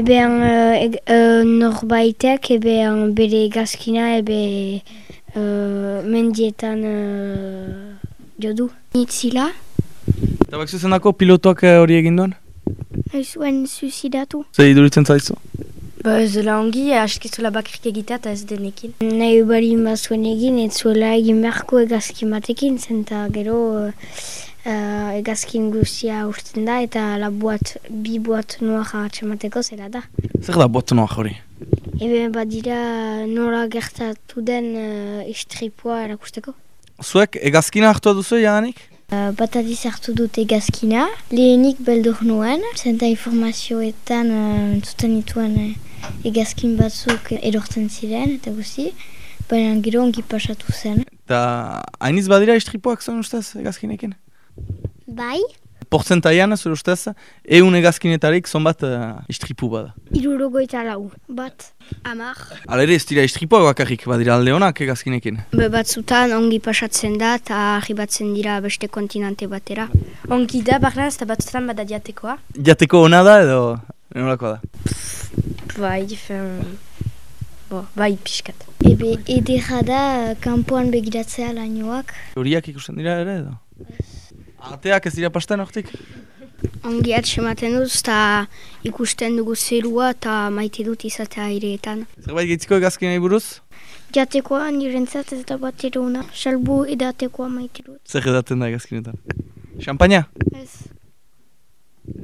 Ebean uh, uh, norbaitek ebean bere egazkina ebe uh, mendietan uh, jodu. Nitzila, Eta bak zuzenako pilotoak eh, hori egin duen? ez zuen suicidatu. Zer iduritzen zaizu? Ba ez dela ongi, askizuela bakrik egitea eta ez denekin. Nahi bari bazuen egin, ez zuela egin beharko egazkin batekin, zenta gero uh, uh, egazkin guztia urten da eta la buat, bi buat noa atxemateko zela da. Zer da botonoak hori? Ebe badira nola gertatu den uh, istripua erakusteko. Zuek egazkina hartua duzu jadanik? Uh, bat adiz hartu dut egazkina, lehenik beldur nuen, zenta informazioetan uh, entzuten dituen uh, egazkin batzuk erortzen ziren eta guzti, baina gero ongi pasatu zen. Eta hainiz badira istripuak zuen ustez egazkinekin? Bai? Portzentaian, zure ustez, eun egazkinetarik zonbat uh, istripu bada. Irurogoita lau. Bat, amar. Hala ere ez dira istripuak bakarrik badira alde honak egazkinekin. Be batzutan ongi pasatzen da eta arribatzen dira beste kontinente batera. Ongi da, barna ez da batzutan bada diatekoa. Jateko ona da edo nolakoa da? Bai, fen... Bo, bai, pixkat. Ebe edera da kanpoan begiratzea lainoak. Horiak ikusten dira ere edo? Ateak ez dira pasten hortik? Ongi atxematen duz eta ikusten dugu zerua eta maite dut izatea aireetan. Zerbait gehitziko egazkinei buruz? Jatekoa nirentzat ez da bat eruna, salbu edatekoa maite dut. Zer edaten da egazkinetan? Champaina? Ez,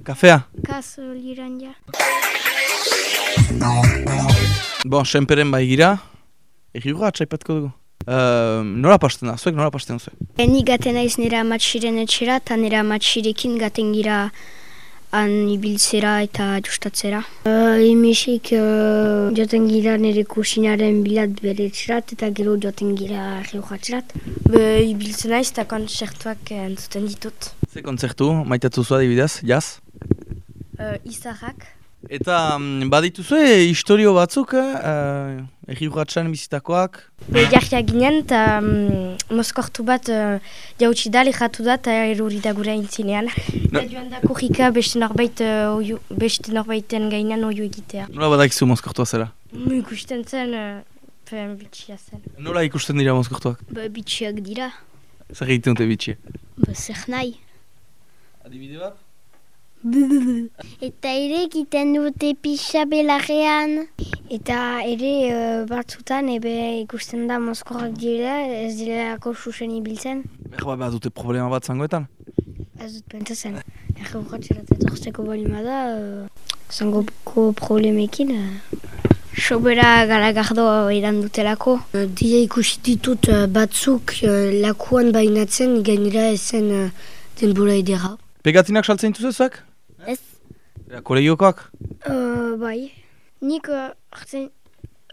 Kafea? kas liran ja. Bon, senperen bai gira. Egiura atxaipatko dugu. Uh, nora pasten da, zuek nora pasten zuek? Ni gaten naiz nera amatxiren etxera eta nera amatxirekin gaten gira han ibiltzera eta justatzera. Uh, Emisik uh, joten gira nire kusinaren bilat bere etxerat eta gero joten gira geohatzerat. Be, ibiltzen naiz eta kontzertuak eh, entzuten ditut. Ze kontzertu, maitatu zua dibidez, jaz? Uh, Izarrak. Eta mm, badituzue historio batzuk, uh, egi urratxan bizitakoak. Be, jarria ginen eta um, mozkortu bat uh, jautsi da, lehatu da eta eruri da gure intzinean. No. Eta joan da kurrika beste norbait, uh, oiu, beste norbaiten gainean oio egitea. Nola badakizu mozkortua zera? Mu ikusten zen, uh, fen bitxia zen. Nola ikusten dira mozkortuak? Ba, bitxiak dira, Zer egiten dute bitxie? ba, zer nahi. Adibide bat? Eta ere egiten dute pixa belarrean. Eta ere uh, batzutan ebe ikusten da mozkorrak dira, ez direlako susen ibiltzen. Behar bat dute problema bat zangoetan? Ez dut pentsatzen. Erre urratxerat etortzeko balima da, uh, zangoko problemekin. Uh, sobera garagardo eran dutelako. Dia ikusi ditut batzuk uh, lakuan bainatzen, gainera ezen uh, denbora edera. Pegatinak saltzen dituzu zuek? Ez. Ja, kolegiokoak? Uh, bai. Nik uh, hartzen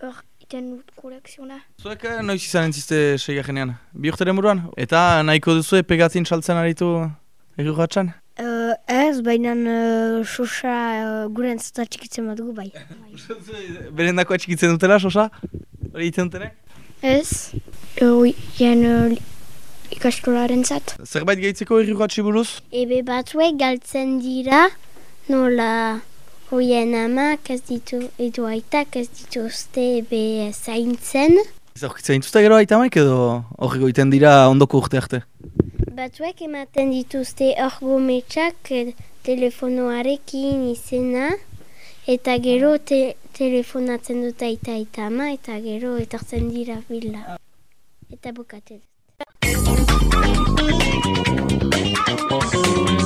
hor iten dut kolekziona. Zuek eh, noiz izan entziste seigajenean? Bi urteren buruan? Eta nahiko duzu pegatin saltzen aritu egi urratxan? Uh, ez, baina uh, sosa uh, gure entzata txikitzen bat dugu bai. Berendako atxikitzen dutela, sosa? Hori egiten dutenek? Ez, uh, jen uh, ikastolaren zat. Zerbait gehitzeko egi urratxi buruz? Ebe batzuek galtzen dira, nola hoien amak ez ditu, edo aitak ez dituzte ebe zaintzen. Zaurkitzen dituzte gero aita maik edo horri goiten dira ondoko urte arte? Batzuek ematen dituzte orgometxak eh, telefonoarekin izena, eta gero te, telefonatzen dut aita aita ama, eta gero etortzen dira bila. Eta bukatzen. Música